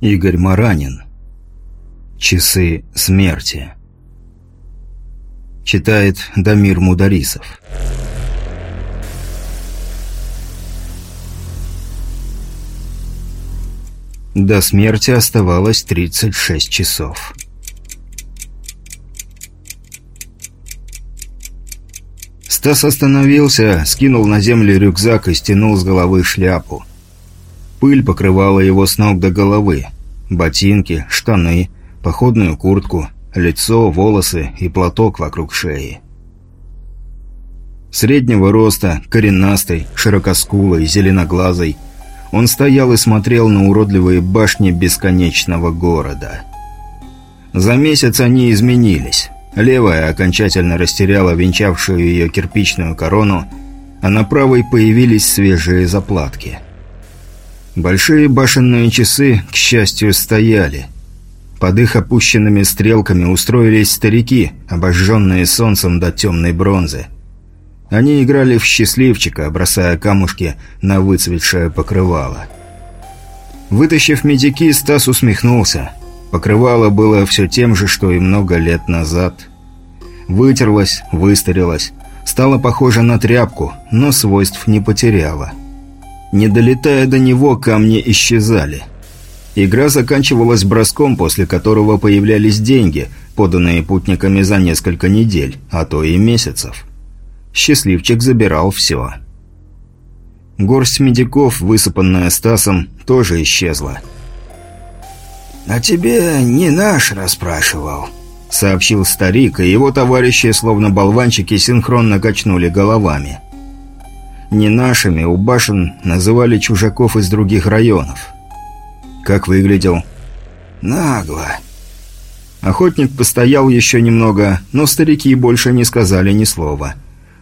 Игорь Маранин. Часы смерти. Читает Дамир Мударисов. До смерти оставалось 36 часов. Стас остановился, скинул на землю рюкзак и стянул с головы шляпу. Пыль покрывала его с ног до головы. Ботинки, штаны, походную куртку, лицо, волосы и платок вокруг шеи. Среднего роста, коренастый, широкоскулый, зеленоглазый, он стоял и смотрел на уродливые башни бесконечного города. За месяц они изменились. Левая окончательно растеряла венчавшую ее кирпичную корону, а на правой появились свежие заплатки – Большие башенные часы, к счастью, стояли. Под их опущенными стрелками устроились старики, обожженные солнцем до темной бронзы. Они играли в счастливчика, бросая камушки на выцветшее покрывало. Вытащив медики, Стас усмехнулся. Покрывало было все тем же, что и много лет назад. Вытерлось, выстарилось, стало похоже на тряпку, но свойств не потеряло. Не долетая до него, камни исчезали. Игра заканчивалась броском, после которого появлялись деньги, поданные путниками за несколько недель, а то и месяцев. Счастливчик забирал все. Горсть медиков, высыпанная Стасом, тоже исчезла. «А тебе не наш расспрашивал», — сообщил старик, и его товарищи, словно болванчики, синхронно качнули головами не нашими, у башен называли чужаков из других районов. Как выглядел? Нагло. Охотник постоял еще немного, но старики больше не сказали ни слова.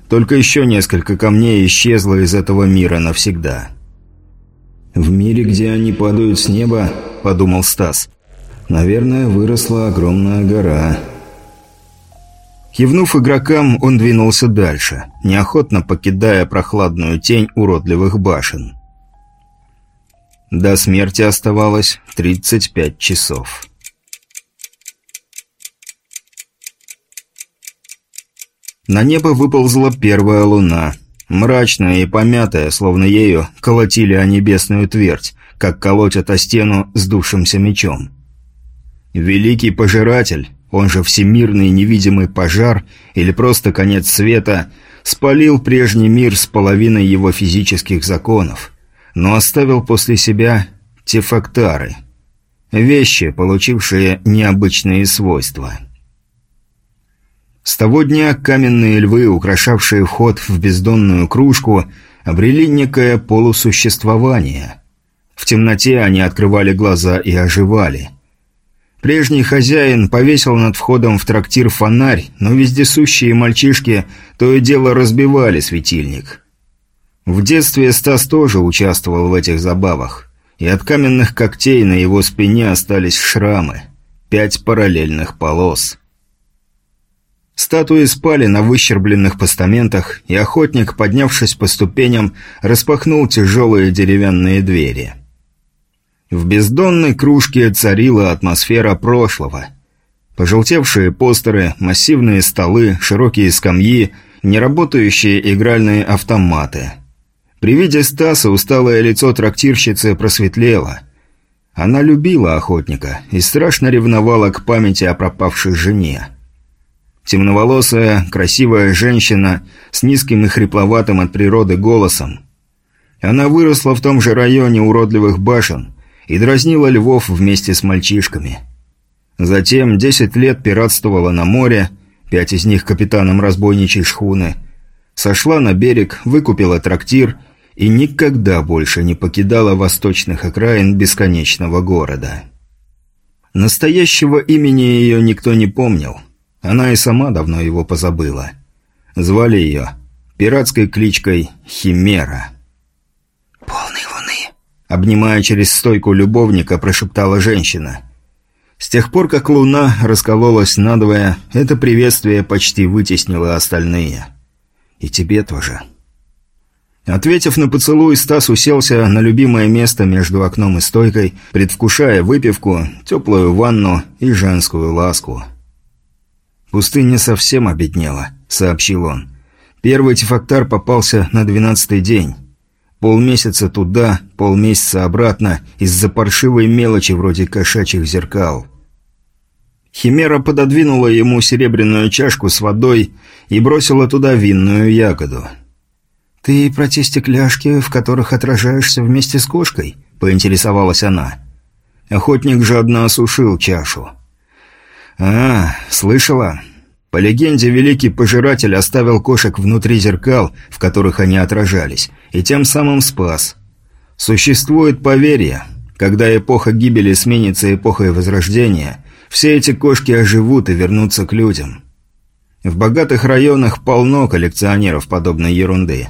Только еще несколько камней исчезло из этого мира навсегда. «В мире, где они падают с неба», — подумал Стас, — «наверное, выросла огромная гора». Кивнув игрокам, он двинулся дальше, неохотно покидая прохладную тень уродливых башен. До смерти оставалось 35 часов. На небо выползла первая луна, мрачная и помятая, словно ею колотили о небесную твердь, как колотят о стену с дувшимся мечом. Великий пожиратель, он же всемирный невидимый пожар или просто конец света, спалил прежний мир с половиной его физических законов, но оставил после себя тефактары. Вещи, получившие необычные свойства. С того дня каменные львы, украшавшие вход в бездонную кружку, обрели некое полусуществование. В темноте они открывали глаза и оживали – Прежний хозяин повесил над входом в трактир фонарь, но вездесущие мальчишки то и дело разбивали светильник. В детстве Стас тоже участвовал в этих забавах, и от каменных когтей на его спине остались шрамы. Пять параллельных полос. Статуи спали на выщербленных постаментах, и охотник, поднявшись по ступеням, распахнул тяжелые деревянные двери. В бездонной кружке царила атмосфера прошлого. Пожелтевшие постеры, массивные столы, широкие скамьи, неработающие игральные автоматы. При виде Стаса усталое лицо трактирщицы просветлело. Она любила охотника и страшно ревновала к памяти о пропавшей жене. Темноволосая, красивая женщина с низким и хрипловатым от природы голосом. Она выросла в том же районе уродливых башен – и дразнила львов вместе с мальчишками. Затем десять лет пиратствовала на море, пять из них капитаном разбойничьей шхуны, сошла на берег, выкупила трактир и никогда больше не покидала восточных окраин бесконечного города. Настоящего имени ее никто не помнил. Она и сама давно его позабыла. Звали ее пиратской кличкой Химера. «Полный Обнимая через стойку любовника, прошептала женщина. С тех пор, как луна раскололась надвое, это приветствие почти вытеснило остальные. И тебе тоже. Ответив на поцелуй, Стас уселся на любимое место между окном и стойкой, предвкушая выпивку, теплую ванну и женскую ласку. «Пустыня совсем обеднела», — сообщил он. «Первый тефактар попался на двенадцатый день. Полмесяца туда, полмесяца обратно, из-за паршивой мелочи вроде кошачьих зеркал». Химера пододвинула ему серебряную чашку с водой и бросила туда винную ягоду. «Ты про те стекляшки, в которых отражаешься вместе с кошкой?» – поинтересовалась она. Охотник жадно осушил чашу. «А, слышала? По легенде, великий пожиратель оставил кошек внутри зеркал, в которых они отражались, и тем самым спас. Существует поверье, когда эпоха гибели сменится эпохой возрождения, все эти кошки оживут и вернутся к людям. В богатых районах полно коллекционеров подобной ерунды».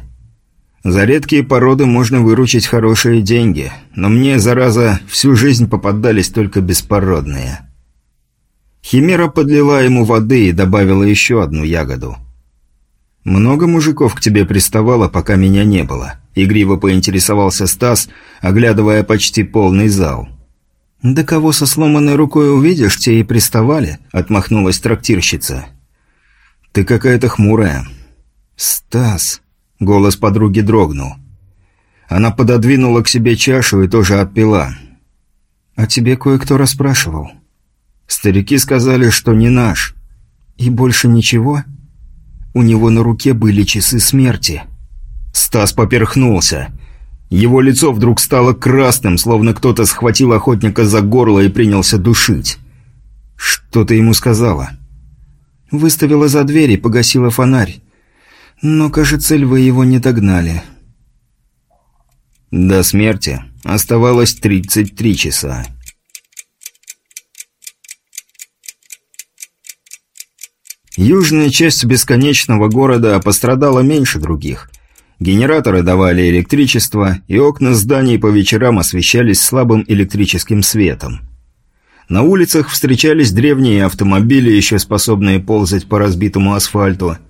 За редкие породы можно выручить хорошие деньги, но мне, зараза, всю жизнь попадались только беспородные. Химера подлила ему воды и добавила еще одну ягоду. «Много мужиков к тебе приставало, пока меня не было», — игриво поинтересовался Стас, оглядывая почти полный зал. «Да кого со сломанной рукой увидишь, те и приставали», — отмахнулась трактирщица. «Ты какая-то хмурая». «Стас», Голос подруги дрогнул. Она пододвинула к себе чашу и тоже отпила. «А тебе кое-кто расспрашивал?» «Старики сказали, что не наш». «И больше ничего?» «У него на руке были часы смерти». Стас поперхнулся. Его лицо вдруг стало красным, словно кто-то схватил охотника за горло и принялся душить. «Что ты ему сказала?» «Выставила за дверь и погасила фонарь. Но, кажется, львы его не догнали. До смерти оставалось 33 часа. Южная часть бесконечного города пострадала меньше других. Генераторы давали электричество, и окна зданий по вечерам освещались слабым электрическим светом. На улицах встречались древние автомобили, еще способные ползать по разбитому асфальту –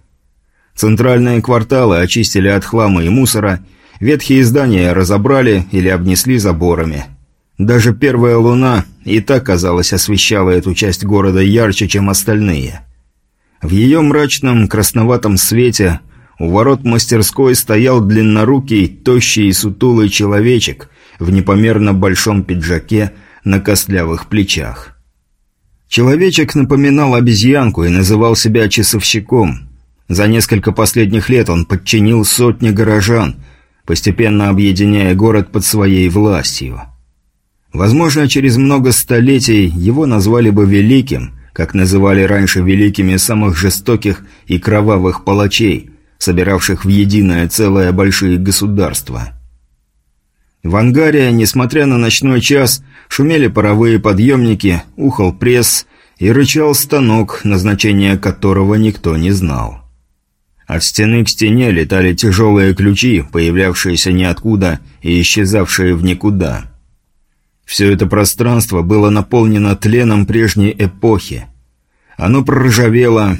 Центральные кварталы очистили от хлама и мусора, ветхие здания разобрали или обнесли заборами. Даже первая луна и так, казалось, освещала эту часть города ярче, чем остальные. В ее мрачном красноватом свете у ворот мастерской стоял длиннорукий, тощий и сутулый человечек в непомерно большом пиджаке на костлявых плечах. Человечек напоминал обезьянку и называл себя часовщиком – за несколько последних лет он подчинил сотни горожан, постепенно объединяя город под своей властью. Возможно, через много столетий его назвали бы «великим», как называли раньше великими самых жестоких и кровавых палачей, собиравших в единое целое большие государства. В ангаре, несмотря на ночной час, шумели паровые подъемники, ухал пресс и рычал станок, назначение которого никто не знал. От стены к стене летали тяжелые ключи, появлявшиеся ниоткуда и исчезавшие в никуда. Все это пространство было наполнено тленом прежней эпохи. Оно проржавело,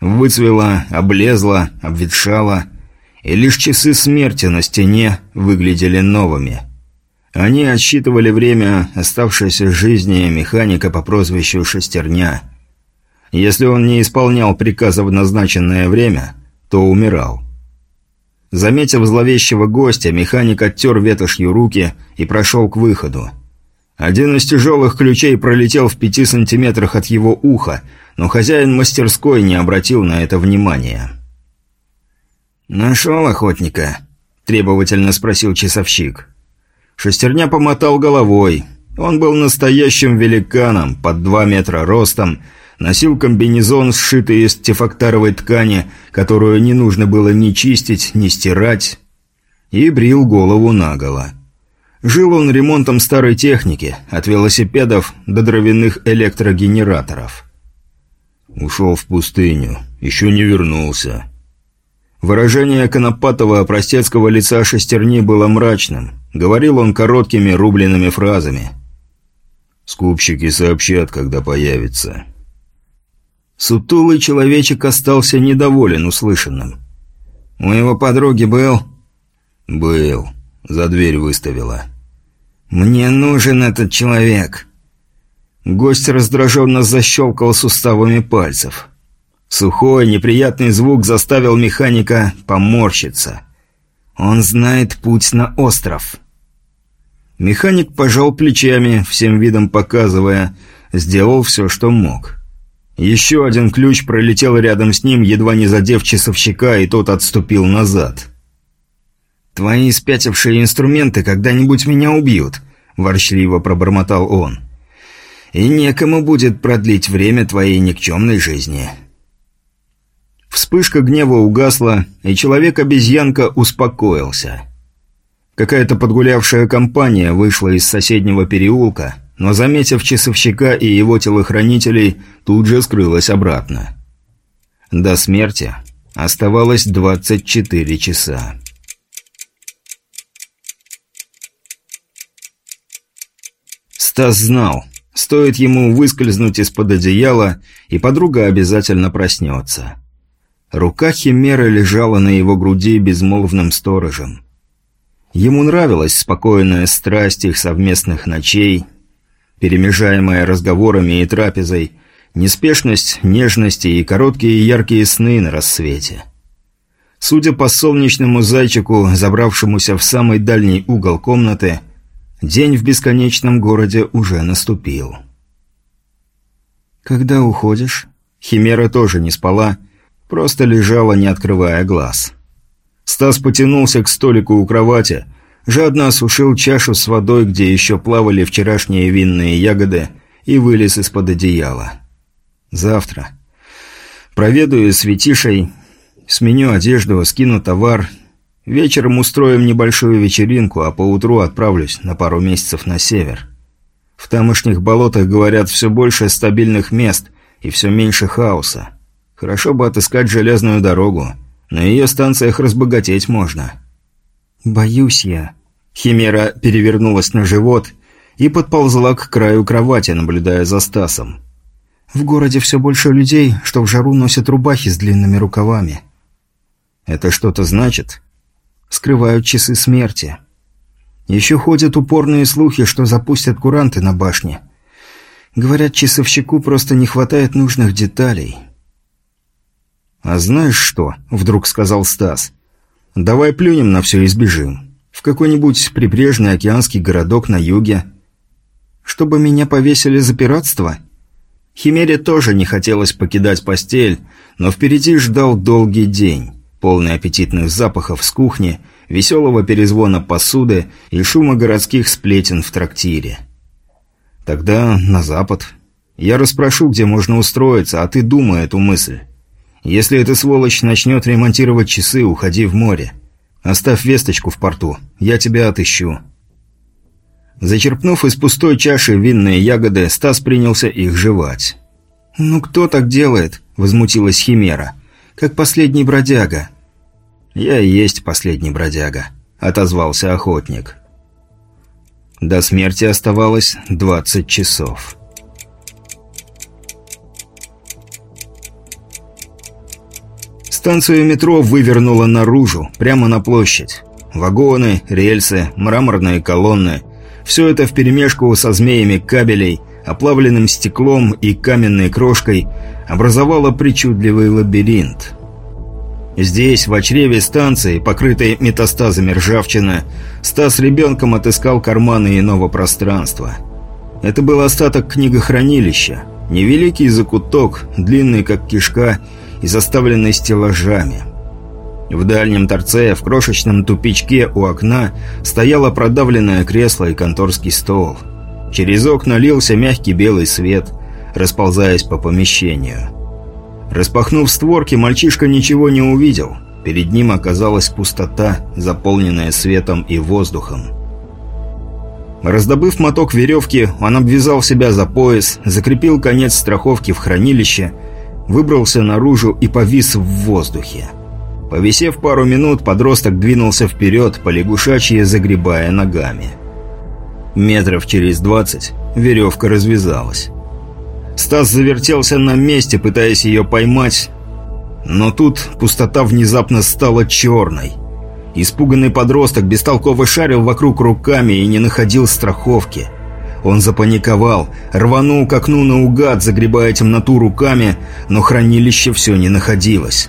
выцвело, облезло, обветшало, и лишь часы смерти на стене выглядели новыми. Они отсчитывали время оставшейся жизни механика по прозвищу «Шестерня». Если он не исполнял приказа в назначенное время – то умирал. Заметив зловещего гостя, механик оттер ветошью руки и прошел к выходу. Один из тяжелых ключей пролетел в пяти сантиметрах от его уха, но хозяин мастерской не обратил на это внимания. «Нашел охотника?» – требовательно спросил часовщик. Шестерня помотал головой. Он был настоящим великаном, под два метра ростом – Носил комбинезон, сшитый из тефактаровой ткани, которую не нужно было ни чистить, ни стирать, и брил голову наголо. Жил он ремонтом старой техники, от велосипедов до дровяных электрогенераторов. Ушел в пустыню, еще не вернулся. Выражение Конопатова простецкого лица шестерни было мрачным. Говорил он короткими рубленными фразами. «Скупщики сообщат, когда появится». Сутулый человечек остался недоволен услышанным. «У его подруги был...» «Был. За дверь выставила». «Мне нужен этот человек». Гость раздраженно защелкал суставами пальцев. Сухой, неприятный звук заставил механика поморщиться. Он знает путь на остров. Механик пожал плечами, всем видом показывая, сделал все, что мог. Еще один ключ пролетел рядом с ним, едва не задев часовщика, и тот отступил назад. «Твои спятившие инструменты когда-нибудь меня убьют», – ворчливо пробормотал он. «И некому будет продлить время твоей никчемной жизни». Вспышка гнева угасла, и человек-обезьянка успокоился. Какая-то подгулявшая компания вышла из соседнего переулка, но, заметив часовщика и его телохранителей, тут же скрылась обратно. До смерти оставалось 24 часа. Стас знал, стоит ему выскользнуть из-под одеяла, и подруга обязательно проснется. Рука Химеры лежала на его груди безмолвным сторожем. Ему нравилась спокойная страсть их совместных ночей, перемежаемая разговорами и трапезой, неспешность, нежности и короткие яркие сны на рассвете. Судя по солнечному зайчику, забравшемуся в самый дальний угол комнаты, день в бесконечном городе уже наступил. «Когда уходишь?» Химера тоже не спала, Просто лежала, не открывая глаз. Стас потянулся к столику у кровати, жадно осушил чашу с водой, где еще плавали вчерашние винные ягоды, и вылез из-под одеяла. Завтра. Проведаю с Витишей, сменю одежду, скину товар. Вечером устроим небольшую вечеринку, а поутру отправлюсь на пару месяцев на север. В тамошних болотах, говорят, все больше стабильных мест и все меньше хаоса. Хорошо бы отыскать железную дорогу. На ее станциях разбогатеть можно. Боюсь я. Химера перевернулась на живот и подползла к краю кровати, наблюдая за Стасом. В городе все больше людей, что в жару носят рубахи с длинными рукавами. Это что-то значит? Скрывают часы смерти. Еще ходят упорные слухи, что запустят куранты на башне. Говорят, часовщику просто не хватает нужных деталей. «А знаешь что?» – вдруг сказал Стас. «Давай плюнем на все и сбежим. В какой-нибудь прибрежный океанский городок на юге. Чтобы меня повесили за пиратство?» Химере тоже не хотелось покидать постель, но впереди ждал долгий день, полный аппетитных запахов с кухни, веселого перезвона посуды и шума городских сплетен в трактире. «Тогда на запад. Я расспрошу, где можно устроиться, а ты думай эту мысль». Если эта сволочь начнет ремонтировать часы, уходи в море. Оставь весточку в порту, я тебя отыщу». Зачерпнув из пустой чаши винные ягоды, Стас принялся их жевать. «Ну кто так делает?» – возмутилась Химера. «Как последний бродяга». «Я и есть последний бродяга», – отозвался охотник. До смерти оставалось двадцать часов. Станцию метро вывернуло наружу, прямо на площадь. Вагоны, рельсы, мраморные колонны – все это вперемешку со змеями кабелей, оплавленным стеклом и каменной крошкой образовало причудливый лабиринт. Здесь, в очреве станции, покрытой метастазами ржавчины, Стас ребенком отыскал карманы иного пространства. Это был остаток книгохранилища. Невеликий закуток, длинный как кишка – и заставленный стеллажами. В дальнем торце, в крошечном тупичке у окна, стояло продавленное кресло и конторский стол. Через окна лился мягкий белый свет, расползаясь по помещению. Распахнув створки, мальчишка ничего не увидел. Перед ним оказалась пустота, заполненная светом и воздухом. Раздобыв моток веревки, он обвязал себя за пояс, закрепил конец страховки в хранилище – выбрался наружу и повис в воздухе. Повисев пару минут, подросток двинулся вперед, полягушачье загребая ногами. Метров через двадцать веревка развязалась. Стас завертелся на месте, пытаясь ее поймать, но тут пустота внезапно стала черной. Испуганный подросток бестолково шарил вокруг руками и не находил страховки. Он запаниковал, рванул к окну наугад, загребая темноту руками, но хранилище все не находилось.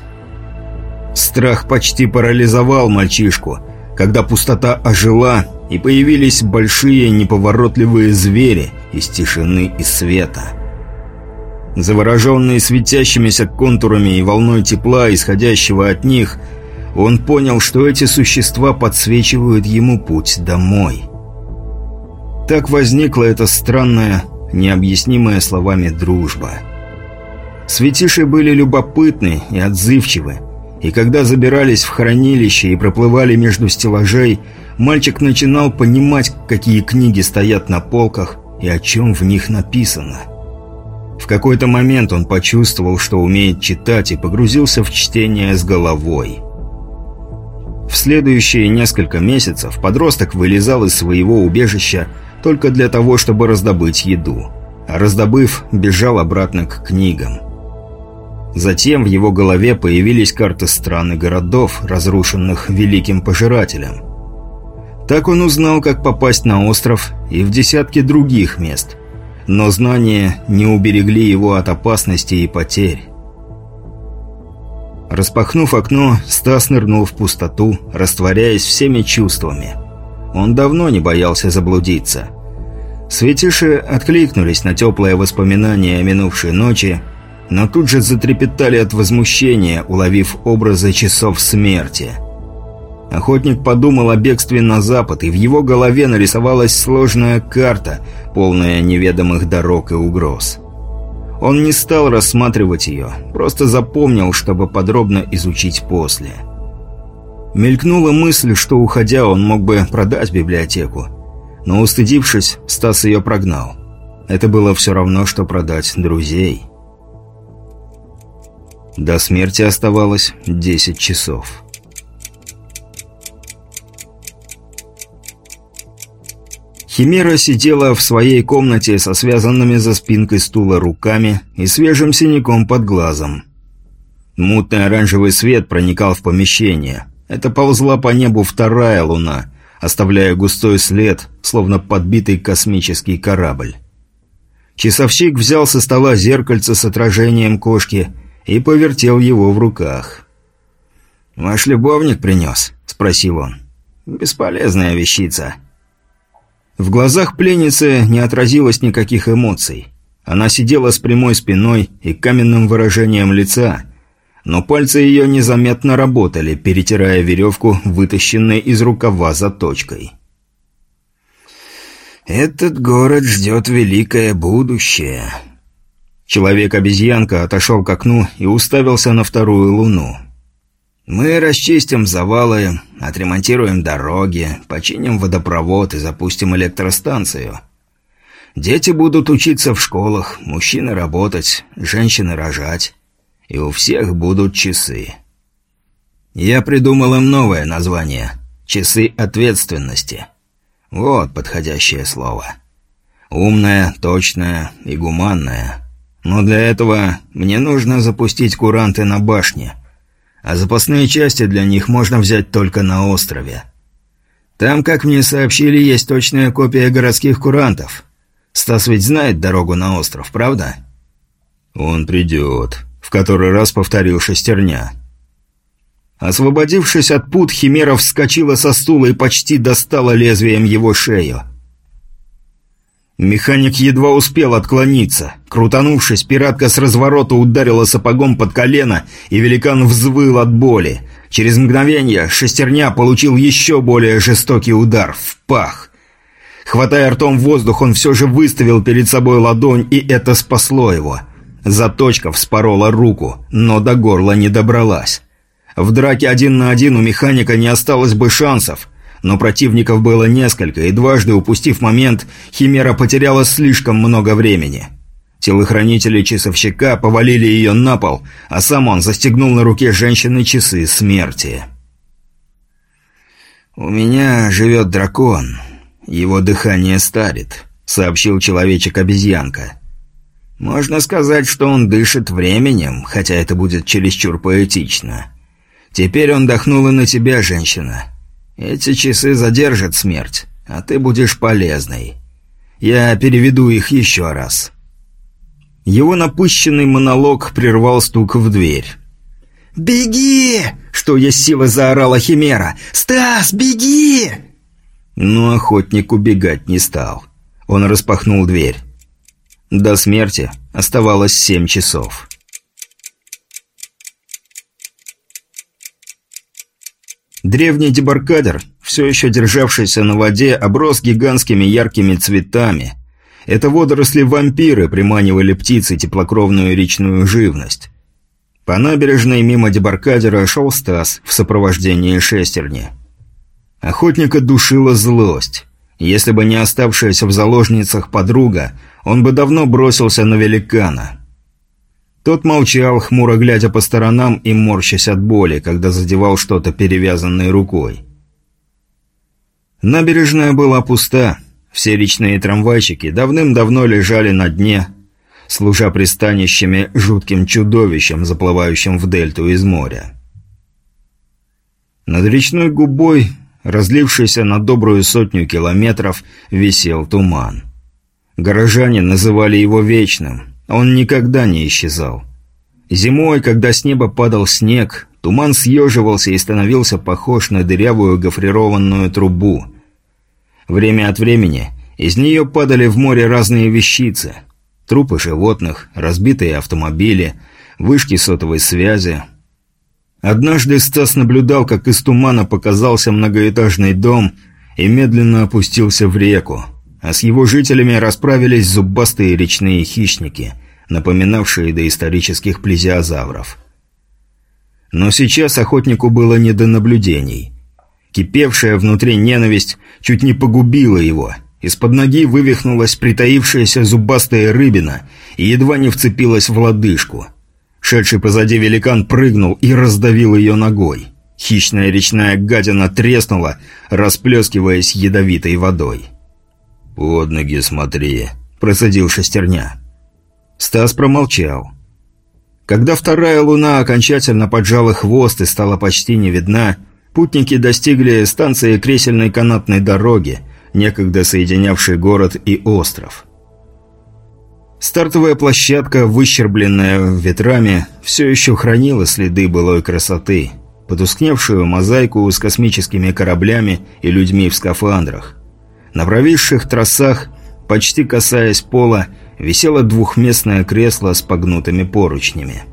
Страх почти парализовал мальчишку, когда пустота ожила, и появились большие неповоротливые звери из тишины и света. Завороженный светящимися контурами и волной тепла, исходящего от них, он понял, что эти существа подсвечивают ему путь домой. Так возникла эта странная, необъяснимая словами дружба. Светиши были любопытны и отзывчивы, и когда забирались в хранилище и проплывали между стеллажей, мальчик начинал понимать, какие книги стоят на полках и о чем в них написано. В какой-то момент он почувствовал, что умеет читать и погрузился в чтение с головой. В следующие несколько месяцев подросток вылезал из своего убежища только для того, чтобы раздобыть еду. А раздобыв, бежал обратно к книгам. Затем в его голове появились карты стран и городов, разрушенных Великим Пожирателем. Так он узнал, как попасть на остров и в десятки других мест. Но знания не уберегли его от опасности и потерь. Распахнув окно, Стас нырнул в пустоту, растворяясь всеми чувствами. Он давно не боялся заблудиться. Светиши откликнулись на теплое воспоминание о минувшей ночи но тут же затрепетали от возмущения, уловив образы часов смерти. Охотник подумал о бегстве на запад, и в его голове нарисовалась сложная карта, полная неведомых дорог и угроз. Он не стал рассматривать ее, просто запомнил, чтобы подробно изучить после. Мелькнула мысль, что, уходя, он мог бы продать библиотеку. Но, устыдившись, Стас ее прогнал. Это было все равно, что продать друзей. До смерти оставалось 10 часов. Химера сидела в своей комнате со связанными за спинкой стула руками и свежим синяком под глазом. Мутный оранжевый свет проникал в помещение. Это ползла по небу вторая луна, оставляя густой след, словно подбитый космический корабль. Часовщик взял со стола зеркальце с отражением кошки и повертел его в руках. «Ваш любовник принес?» – спросил он. «Бесполезная вещица». В глазах пленницы не отразилось никаких эмоций. Она сидела с прямой спиной и каменным выражением лица, но пальцы ее незаметно работали, перетирая веревку, вытащенной из рукава заточкой. «Этот город ждет великое будущее», Человек-обезьянка отошел к окну и уставился на вторую луну. «Мы расчистим завалы, отремонтируем дороги, починим водопровод и запустим электростанцию. Дети будут учиться в школах, мужчины работать, женщины рожать. И у всех будут часы. Я придумал им новое название – «Часы ответственности». Вот подходящее слово. Умное, точное и гуманное – но для этого мне нужно запустить куранты на башне. А запасные части для них можно взять только на острове. Там, как мне сообщили, есть точная копия городских курантов. Стас ведь знает дорогу на остров, правда? Он придет. В который раз повторил шестерня. Освободившись от пут, Химера вскочила со стула и почти достала лезвием его шею. Механик едва успел отклониться. Крутанувшись, пиратка с разворота ударила сапогом под колено, и великан взвыл от боли. Через мгновение шестерня получил еще более жестокий удар в пах. Хватая ртом воздух, он все же выставил перед собой ладонь, и это спасло его. Заточка вспорола руку, но до горла не добралась. В драке один на один у механика не осталось бы шансов – но противников было несколько, и дважды упустив момент, Химера потеряла слишком много времени. Телохранители часовщика повалили ее на пол, а сам он застегнул на руке женщины часы смерти. «У меня живет дракон. Его дыхание старит», — сообщил человечек-обезьянка. «Можно сказать, что он дышит временем, хотя это будет чересчур поэтично. Теперь он дохнул и на тебя, женщина. Эти часы задержат смерть, а ты будешь полезной. Я переведу их еще раз». Его напыщенный монолог прервал стук в дверь. «Беги!» — что есть сила заорала Химера. «Стас, беги!» Но охотник убегать не стал. Он распахнул дверь. До смерти оставалось семь часов. Древний дебаркадер, все еще державшийся на воде, оброс гигантскими яркими цветами. Это водоросли-вампиры приманивали птицы теплокровную речную живность. По набережной мимо дебаркадера шел Стас в сопровождении шестерни. Охотника душила злость. Если бы не оставшаяся в заложницах подруга, он бы давно бросился на великана. Тот молчал, хмуро глядя по сторонам и морщась от боли, когда задевал что-то перевязанной рукой. Набережная была пуста. Все речные трамвайчики давным-давно лежали на дне, служа пристанищами жутким чудовищем, заплывающим в дельту из моря. Над речной губой, разлившейся на добрую сотню километров, висел туман. Горожане называли его вечным. Он никогда не исчезал. Зимой, когда с неба падал снег, туман съеживался и становился похож на дырявую гофрированную трубу. Время от времени из нее падали в море разные вещицы – Трупы животных, разбитые автомобили, вышки сотовой связи. Однажды Стас наблюдал, как из тумана показался многоэтажный дом и медленно опустился в реку, а с его жителями расправились зубастые речные хищники, напоминавшие доисторических плезиозавров. Но сейчас охотнику было не до наблюдений. Кипевшая внутри ненависть чуть не погубила его – из-под ноги вывихнулась притаившаяся зубастая рыбина и едва не вцепилась в лодыжку. Шедший позади великан прыгнул и раздавил ее ногой. Хищная речная гадина треснула, расплескиваясь ядовитой водой. «Под ноги смотри», – процедил шестерня. Стас промолчал. Когда вторая луна окончательно поджала хвост и стала почти не видна, путники достигли станции кресельной канатной дороги – некогда соединявший город и остров. Стартовая площадка, выщербленная ветрами, все еще хранила следы былой красоты, потускневшую мозаику с космическими кораблями и людьми в скафандрах. На провисших трассах, почти касаясь пола, висело двухместное кресло с погнутыми поручнями.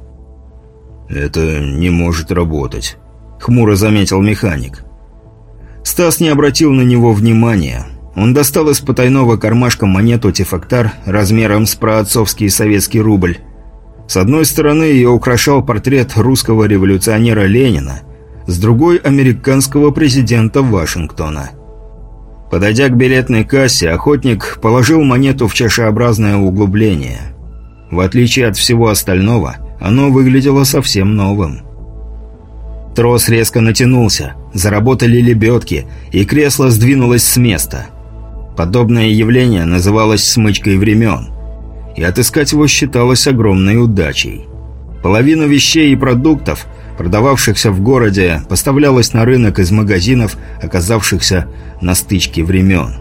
«Это не может работать», — хмуро заметил механик. Стас не обратил на него внимания. Он достал из потайного кармашка монету «Тефактар» размером с праотцовский советский рубль. С одной стороны ее украшал портрет русского революционера Ленина, с другой – американского президента Вашингтона. Подойдя к билетной кассе, охотник положил монету в чашеобразное углубление. В отличие от всего остального, оно выглядело совсем новым. Трос резко натянулся, заработали лебедки, и кресло сдвинулось с места. Подобное явление называлось «смычкой времен», и отыскать его считалось огромной удачей. Половина вещей и продуктов, продававшихся в городе, поставлялась на рынок из магазинов, оказавшихся на стычке времен.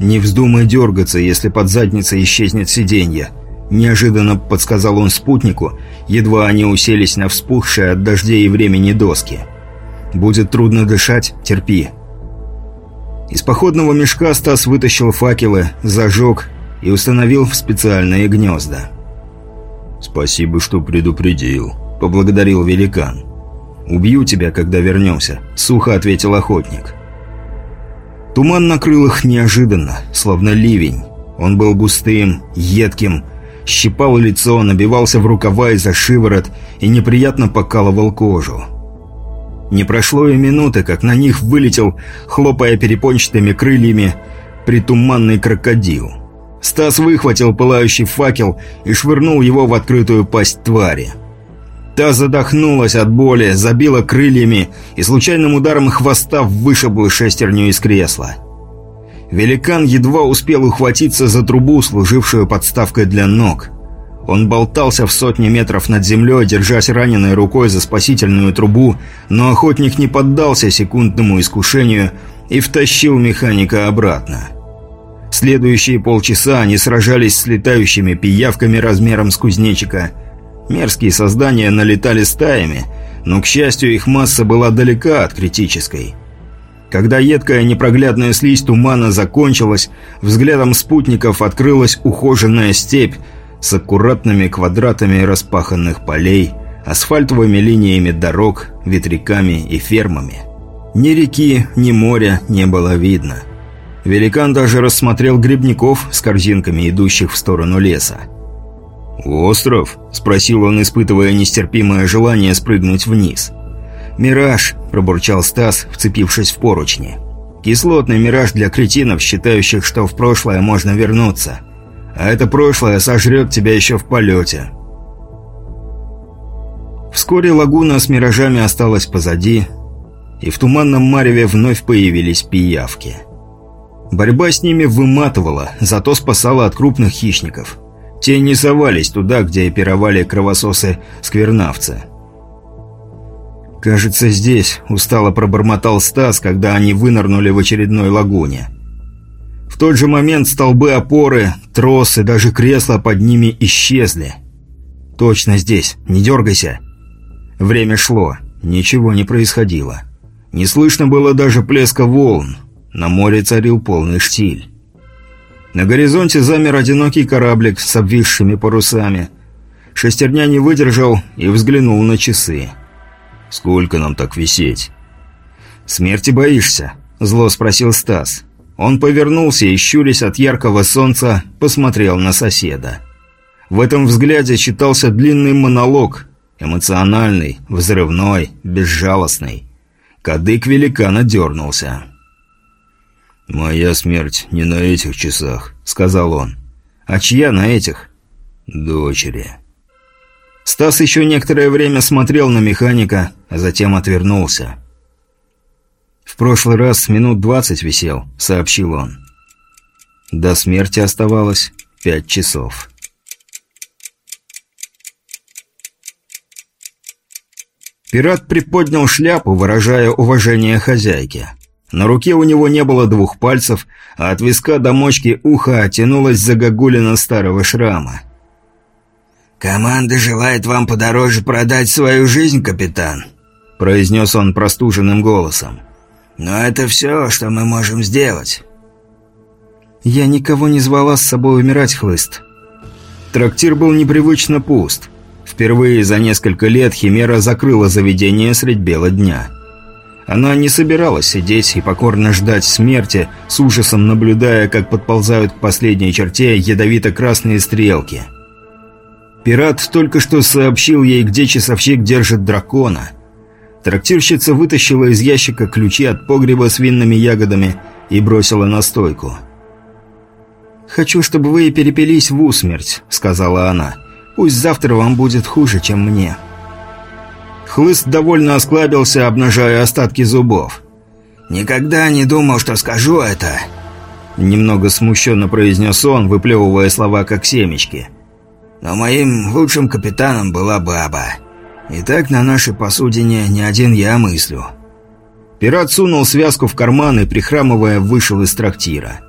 «Не вздумай дергаться, если под задницей исчезнет сиденье», Неожиданно подсказал он спутнику, едва они уселись на вспухшие от дождей и времени доски. «Будет трудно дышать, терпи». Из походного мешка Стас вытащил факелы, зажег и установил в специальные гнезда. «Спасибо, что предупредил», — поблагодарил великан. «Убью тебя, когда вернемся», — сухо ответил охотник. Туман накрыл их неожиданно, словно ливень. Он был густым, едким, щипал лицо, набивался в рукава и за шиворот и неприятно покалывал кожу. Не прошло и минуты, как на них вылетел, хлопая перепончатыми крыльями, притуманный крокодил. Стас выхватил пылающий факел и швырнул его в открытую пасть твари. Та задохнулась от боли, забила крыльями и случайным ударом хвоста вышибла шестерню из кресла. Великан едва успел ухватиться за трубу, служившую подставкой для ног. Он болтался в сотни метров над землей, держась раненой рукой за спасительную трубу, но охотник не поддался секундному искушению и втащил механика обратно. Следующие полчаса они сражались с летающими пиявками размером с кузнечика. Мерзкие создания налетали стаями, но, к счастью, их масса была далека от критической. Когда едкая непроглядная слизь тумана закончилась, взглядом спутников открылась ухоженная степь с аккуратными квадратами распаханных полей, асфальтовыми линиями дорог, ветряками и фермами. Ни реки, ни моря не было видно. Великан даже рассмотрел грибников с корзинками, идущих в сторону леса. «Остров?» – спросил он, испытывая нестерпимое желание спрыгнуть вниз. «Мираж», – пробурчал Стас, вцепившись в поручни. «Кислотный мираж для кретинов, считающих, что в прошлое можно вернуться. А это прошлое сожрет тебя еще в полете». Вскоре лагуна с миражами осталась позади, и в туманном мареве вновь появились пиявки – Борьба с ними выматывала, зато спасала от крупных хищников. Те не совались туда, где пировали кровососы-сквернавцы. «Кажется, здесь», — устало пробормотал Стас, когда они вынырнули в очередной лагуне. В тот же момент столбы опоры, тросы, даже кресла под ними исчезли. «Точно здесь, не дергайся». Время шло, ничего не происходило. Не слышно было даже плеска волн. На море царил полный штиль. На горизонте замер одинокий кораблик с обвисшими парусами. Шестерня не выдержал и взглянул на часы. «Сколько нам так висеть?» «Смерти боишься?» – зло спросил Стас. Он повернулся и, щурясь от яркого солнца, посмотрел на соседа. В этом взгляде читался длинный монолог, эмоциональный, взрывной, безжалостный. Кадык великана дернулся. «Моя смерть не на этих часах», — сказал он. «А чья на этих?» «Дочери». Стас еще некоторое время смотрел на механика, а затем отвернулся. «В прошлый раз минут двадцать висел», — сообщил он. До смерти оставалось пять часов. Пират приподнял шляпу, выражая уважение хозяйке. На руке у него не было двух пальцев, а от виска до мочки уха тянулась загогулина старого шрама. «Команда желает вам подороже продать свою жизнь, капитан», — произнес он простуженным голосом. «Но это все, что мы можем сделать». «Я никого не звала с собой умирать, Хлыст». Трактир был непривычно пуст. Впервые за несколько лет Химера закрыла заведение средь бела дня. Она не собиралась сидеть и покорно ждать смерти, с ужасом наблюдая, как подползают к последней черте ядовито-красные стрелки. Пират только что сообщил ей, где часовщик держит дракона. Трактирщица вытащила из ящика ключи от погреба с винными ягодами и бросила на стойку. «Хочу, чтобы вы перепились в усмерть», — сказала она. «Пусть завтра вам будет хуже, чем мне». Хлыст довольно осклабился, обнажая остатки зубов. «Никогда не думал, что скажу это», — немного смущенно произнес он, выплевывая слова как семечки. «Но моим лучшим капитаном была баба. И так на нашей посудине не один я мыслю». Пират сунул связку в карман и, прихрамывая, вышел из трактира.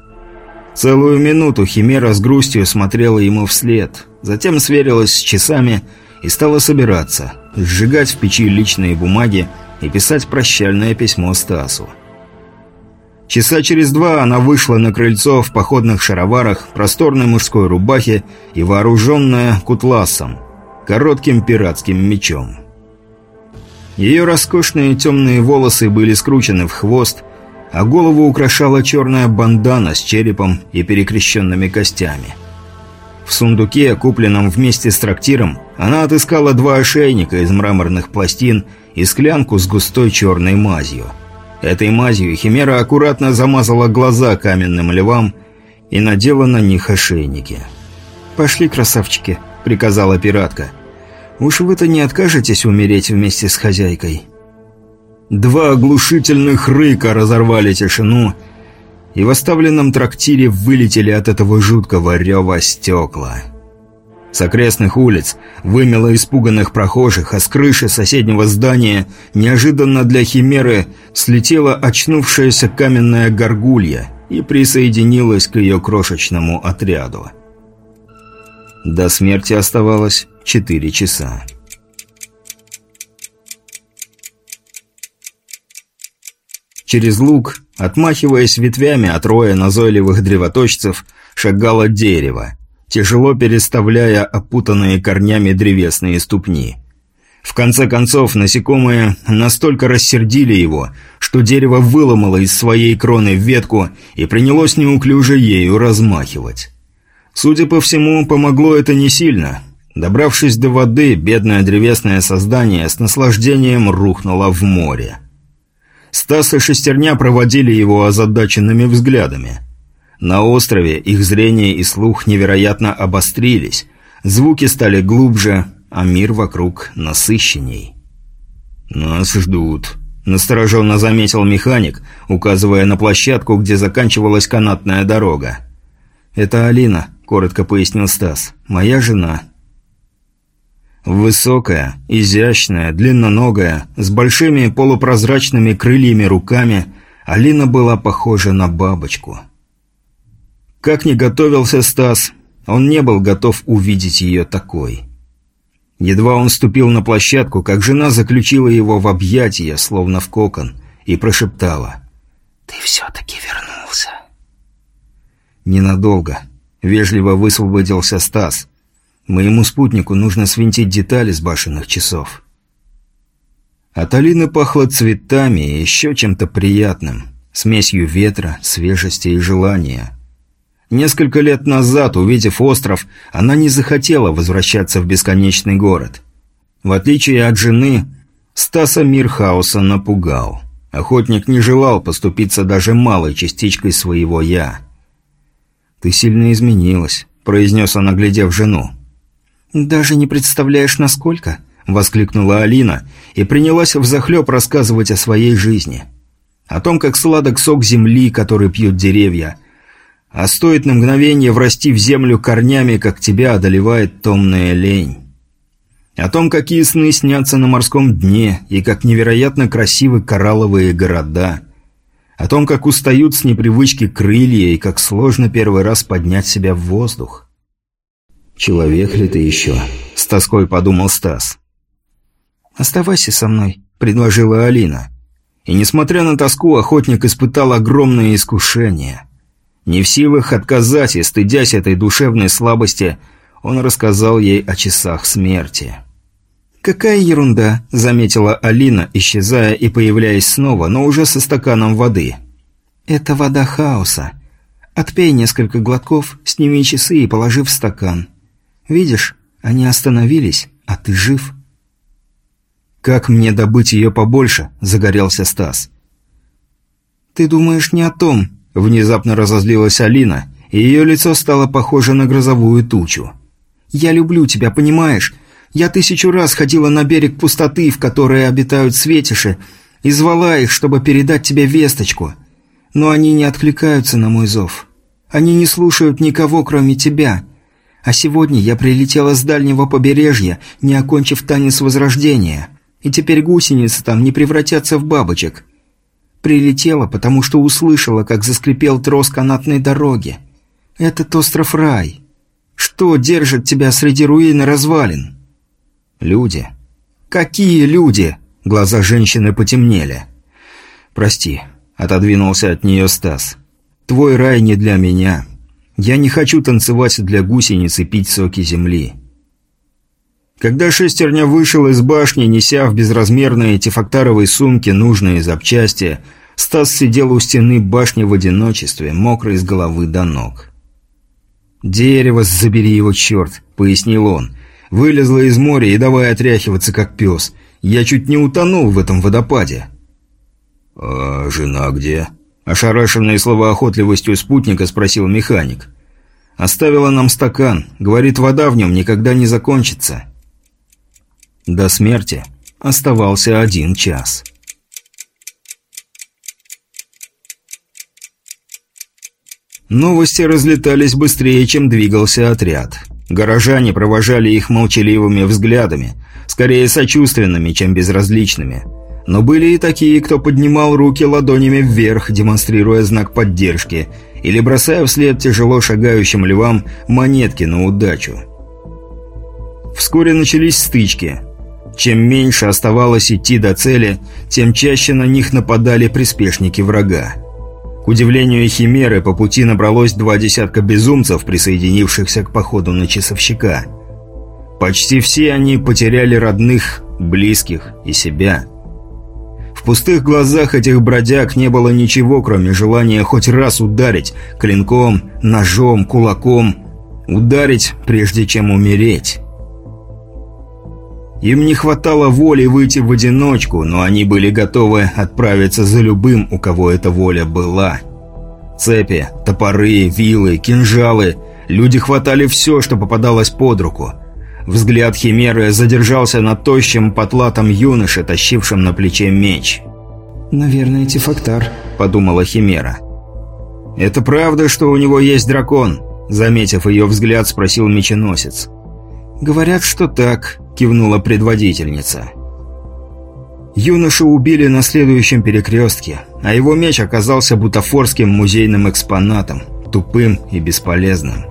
Целую минуту Химера с грустью смотрела ему вслед, затем сверилась с часами и стала собираться, сжигать в печи личные бумаги и писать прощальное письмо Стасу. Часа через два она вышла на крыльцо в походных шароварах, просторной мужской рубахе и вооруженная кутласом, коротким пиратским мечом. Ее роскошные темные волосы были скручены в хвост, а голову украшала черная бандана с черепом и перекрещенными костями – в сундуке, купленном вместе с трактиром, она отыскала два ошейника из мраморных пластин и склянку с густой черной мазью. Этой мазью Химера аккуратно замазала глаза каменным львам и надела на них ошейники. «Пошли, красавчики», — приказала пиратка. «Уж вы-то не откажетесь умереть вместе с хозяйкой». Два оглушительных рыка разорвали тишину, — и в оставленном трактире вылетели от этого жуткого рева стекла. С окрестных улиц вымело испуганных прохожих, а с крыши соседнего здания неожиданно для Химеры слетела очнувшаяся каменная горгулья и присоединилась к ее крошечному отряду. До смерти оставалось четыре часа. Через луг, отмахиваясь ветвями от роя назойливых древоточцев, шагало дерево, тяжело переставляя опутанные корнями древесные ступни. В конце концов, насекомые настолько рассердили его, что дерево выломало из своей кроны ветку и принялось неуклюже ею размахивать. Судя по всему, помогло это не сильно. Добравшись до воды, бедное древесное создание с наслаждением рухнуло в море. Стас и Шестерня проводили его озадаченными взглядами. На острове их зрение и слух невероятно обострились, звуки стали глубже, а мир вокруг насыщенней. «Нас ждут», – настороженно заметил механик, указывая на площадку, где заканчивалась канатная дорога. «Это Алина», – коротко пояснил Стас. «Моя жена». Высокая, изящная, длинноногая, с большими полупрозрачными крыльями руками, Алина была похожа на бабочку. Как ни готовился Стас, он не был готов увидеть ее такой. Едва он ступил на площадку, как жена заключила его в объятия, словно в кокон, и прошептала. «Ты все-таки вернулся». Ненадолго. Вежливо высвободился Стас. Моему спутнику нужно свинтить детали с башенных часов. От Алины пахло цветами и еще чем-то приятным. Смесью ветра, свежести и желания. Несколько лет назад, увидев остров, она не захотела возвращаться в бесконечный город. В отличие от жены, Стаса мир хаоса напугал. Охотник не желал поступиться даже малой частичкой своего «я». «Ты сильно изменилась», — произнес он, оглядев жену. «Даже не представляешь, насколько?» — воскликнула Алина и принялась взахлеб рассказывать о своей жизни. О том, как сладок сок земли, который пьют деревья. А стоит на мгновение врасти в землю корнями, как тебя одолевает томная лень. О том, какие сны снятся на морском дне и как невероятно красивы коралловые города. О том, как устают с непривычки крылья и как сложно первый раз поднять себя в воздух. «Человек ли ты еще?» – с тоской подумал Стас. «Оставайся со мной», – предложила Алина. И несмотря на тоску, охотник испытал огромное искушение. Не в силах отказать и стыдясь этой душевной слабости, он рассказал ей о часах смерти. «Какая ерунда», – заметила Алина, исчезая и появляясь снова, но уже со стаканом воды. «Это вода хаоса. Отпей несколько глотков, сними часы и положи в стакан. Видишь, они остановились, а ты жив». «Как мне добыть ее побольше?» – загорелся Стас. «Ты думаешь не о том», – внезапно разозлилась Алина, и ее лицо стало похоже на грозовую тучу. «Я люблю тебя, понимаешь? Я тысячу раз ходила на берег пустоты, в которой обитают светиши, и звала их, чтобы передать тебе весточку. Но они не откликаются на мой зов. Они не слушают никого, кроме тебя. А сегодня я прилетела с дальнего побережья, не окончив танец возрождения. И теперь гусеницы там не превратятся в бабочек. Прилетела, потому что услышала, как заскрипел трос канатной дороги. Этот остров рай. Что держит тебя среди руин и развалин? Люди. Какие люди? Глаза женщины потемнели. Прости, отодвинулся от нее Стас. Твой рай не для меня. Я не хочу танцевать для гусениц и пить соки земли. Когда шестерня вышел из башни, неся в безразмерной тефактаровой сумке нужные запчасти, Стас сидел у стены башни в одиночестве, мокрый с головы до ног. «Дерево, забери его, черт!» — пояснил он. «Вылезла из моря и давай отряхиваться, как пес. Я чуть не утонул в этом водопаде». «А жена где?» Ошарашенный словоохотливостью спутника спросил механик. «Оставила нам стакан. Говорит, вода в нем никогда не закончится». До смерти оставался один час. Новости разлетались быстрее, чем двигался отряд. Горожане провожали их молчаливыми взглядами, скорее сочувственными, чем безразличными. Но были и такие, кто поднимал руки ладонями вверх, демонстрируя знак поддержки, или бросая вслед тяжело шагающим львам монетки на удачу. Вскоре начались стычки. Чем меньше оставалось идти до цели, тем чаще на них нападали приспешники врага. К удивлению Химеры, по пути набралось два десятка безумцев, присоединившихся к походу на часовщика. Почти все они потеряли родных, близких и себя. Пустых глазах этих бродяг не было ничего, кроме желания хоть раз ударить клинком, ножом, кулаком. Ударить, прежде чем умереть. Им не хватало воли выйти в одиночку, но они были готовы отправиться за любым, у кого эта воля была. Цепи, топоры, вилы, кинжалы. Люди хватали все, что попадалось под руку. Взгляд Химеры задержался на тощем потлатом юноше, тащившем на плече меч. «Наверное, Тифактар», — подумала Химера. «Это правда, что у него есть дракон?» Заметив ее взгляд, спросил меченосец. «Говорят, что так», – кивнула предводительница. Юношу убили на следующем перекрестке, а его меч оказался бутафорским музейным экспонатом, тупым и бесполезным.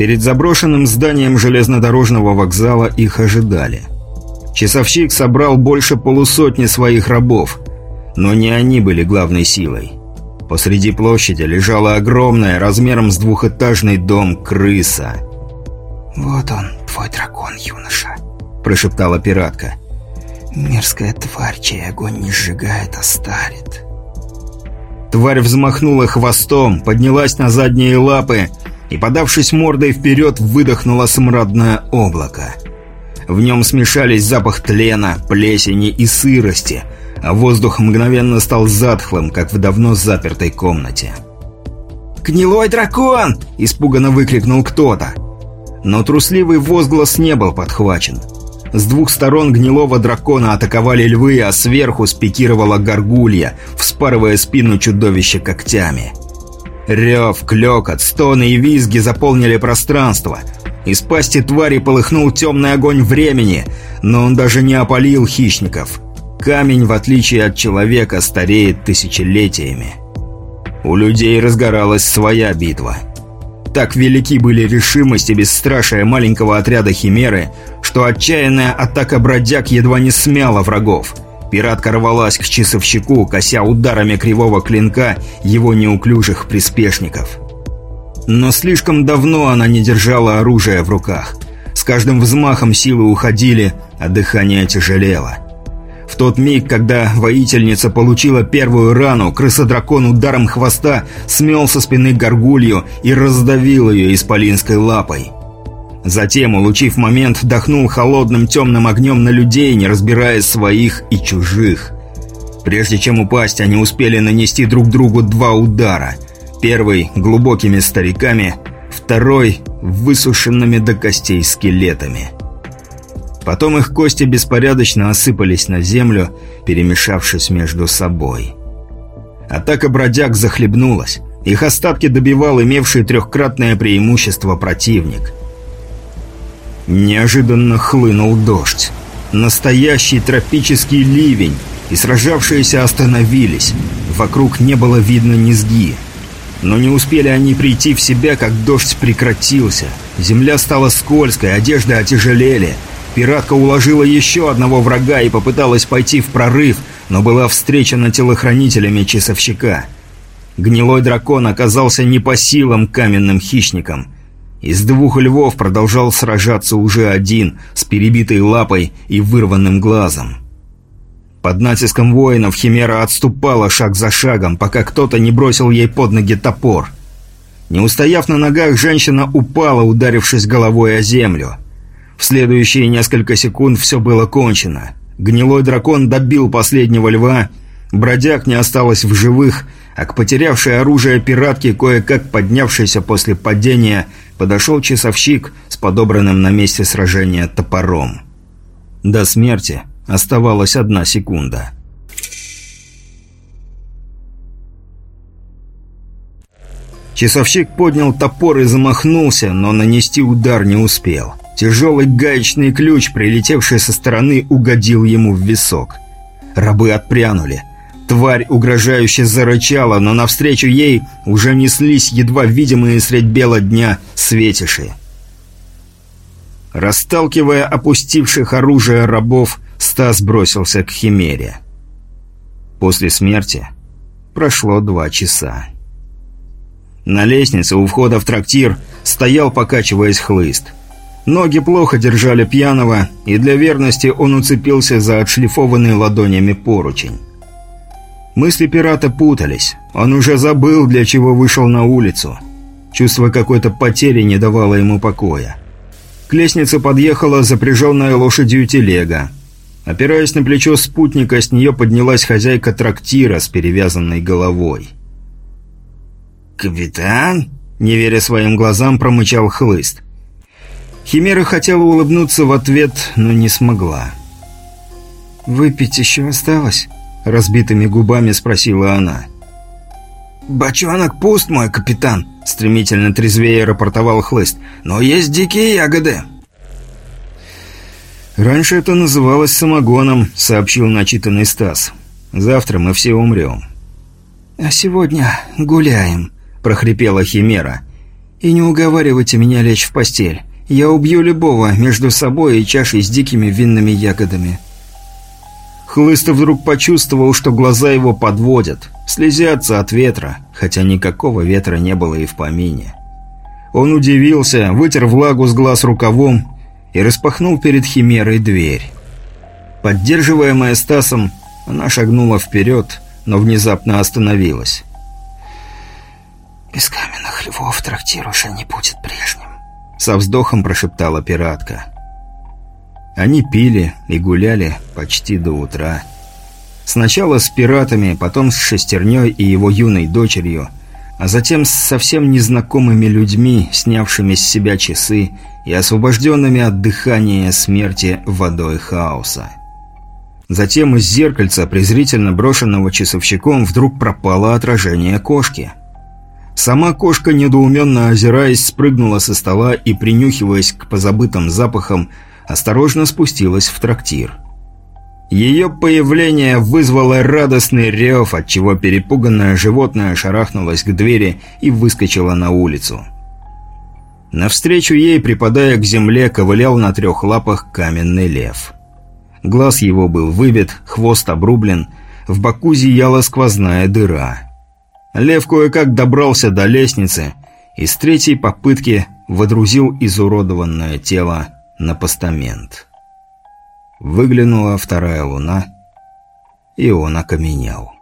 Перед заброшенным зданием железнодорожного вокзала их ожидали. Часовщик собрал больше полусотни своих рабов, но не они были главной силой. Посреди площади лежала огромная, размером с двухэтажный дом, крыса – «Вот он, твой дракон, юноша», – прошептала пиратка. «Мерзкая тварь, чей огонь не сжигает, а старит». Тварь взмахнула хвостом, поднялась на задние лапы и, подавшись мордой вперед, выдохнула смрадное облако. В нем смешались запах тлена, плесени и сырости, а воздух мгновенно стал затхлым, как в давно запертой комнате. «Гнилой дракон!» – испуганно выкрикнул кто-то. Но трусливый возглас не был подхвачен. С двух сторон гнилого дракона атаковали львы, а сверху спикировала горгулья, вспарывая спину чудовища когтями. Рев, клёкот, стоны и визги заполнили пространство. Из пасти твари полыхнул темный огонь времени, но он даже не опалил хищников. Камень, в отличие от человека, стареет тысячелетиями. У людей разгоралась своя битва – так велики были решимость и бесстрашие маленького отряда Химеры, что отчаянная атака бродяг едва не смяла врагов. Пиратка рвалась к часовщику, кося ударами кривого клинка его неуклюжих приспешников. Но слишком давно она не держала оружие в руках. С каждым взмахом силы уходили, а дыхание тяжелело. В тот миг, когда воительница получила первую рану, крысодракон ударом хвоста смел со спины горгулью и раздавил ее исполинской лапой. Затем, улучив момент, вдохнул холодным темным огнем на людей, не разбирая своих и чужих. Прежде чем упасть, они успели нанести друг другу два удара. Первый – глубокими стариками, второй – высушенными до костей скелетами. Потом их кости беспорядочно осыпались на землю, перемешавшись между собой. Атака бродяг захлебнулась. Их остатки добивал имевший трехкратное преимущество противник. Неожиданно хлынул дождь. Настоящий тропический ливень, и сражавшиеся остановились. Вокруг не было видно низги. Но не успели они прийти в себя, как дождь прекратился. Земля стала скользкой, одежды отяжелели – Пиратка уложила еще одного врага и попыталась пойти в прорыв, но была встречена телохранителями часовщика. Гнилой дракон оказался не по силам каменным хищникам. Из двух львов продолжал сражаться уже один, с перебитой лапой и вырванным глазом. Под натиском воинов Химера отступала шаг за шагом, пока кто-то не бросил ей под ноги топор. Не устояв на ногах, женщина упала, ударившись головой о землю. В следующие несколько секунд все было кончено. Гнилой дракон добил последнего льва, бродяг не осталось в живых, а к потерявшей оружие пиратке, кое-как поднявшейся после падения, подошел часовщик с подобранным на месте сражения топором. До смерти оставалась одна секунда. Часовщик поднял топор и замахнулся, но нанести удар не успел. Тяжелый гаечный ключ, прилетевший со стороны, угодил ему в висок. Рабы отпрянули. Тварь угрожающе зарычала, но навстречу ей уже неслись едва видимые средь бела дня светиши. Расталкивая опустивших оружие рабов, Стас бросился к Химере. После смерти прошло два часа. На лестнице у входа в трактир стоял, покачиваясь, хлыст – Ноги плохо держали пьяного, и для верности он уцепился за отшлифованный ладонями поручень. Мысли пирата путались. Он уже забыл, для чего вышел на улицу. Чувство какой-то потери не давало ему покоя. К лестнице подъехала запряженная лошадью телега. Опираясь на плечо спутника, с нее поднялась хозяйка трактира с перевязанной головой. «Капитан?» – не веря своим глазам, промычал хлыст – Химера хотела улыбнуться в ответ, но не смогла. «Выпить еще осталось?» – разбитыми губами спросила она. «Бочонок пуст, мой капитан», – стремительно трезвее рапортовал Хлыст. «Но есть дикие ягоды». «Раньше это называлось самогоном», – сообщил начитанный Стас. «Завтра мы все умрем». «А сегодня гуляем», – прохрипела Химера. «И не уговаривайте меня лечь в постель. Я убью любого между собой и чашей с дикими винными ягодами». Хлыстов вдруг почувствовал, что глаза его подводят, слезятся от ветра, хотя никакого ветра не было и в помине. Он удивился, вытер влагу с глаз рукавом и распахнул перед Химерой дверь. Поддерживаемая Стасом, она шагнула вперед, но внезапно остановилась. «Без каменных львов трактир уже не будет прежним», со вздохом прошептала пиратка. Они пили и гуляли почти до утра. Сначала с пиратами, потом с шестерней и его юной дочерью, а затем с совсем незнакомыми людьми, снявшими с себя часы и освобожденными от дыхания смерти водой хаоса. Затем из зеркальца, презрительно брошенного часовщиком, вдруг пропало отражение кошки – Сама кошка, недоуменно озираясь, спрыгнула со стола и, принюхиваясь к позабытым запахам, осторожно спустилась в трактир. Ее появление вызвало радостный рев, отчего перепуганное животное шарахнулось к двери и выскочило на улицу. Навстречу ей, припадая к земле, ковылял на трех лапах каменный лев. Глаз его был выбит, хвост обрублен, в боку зияла сквозная дыра – Лев кое-как добрался до лестницы и с третьей попытки водрузил изуродованное тело на постамент. Выглянула вторая луна, и он окаменел.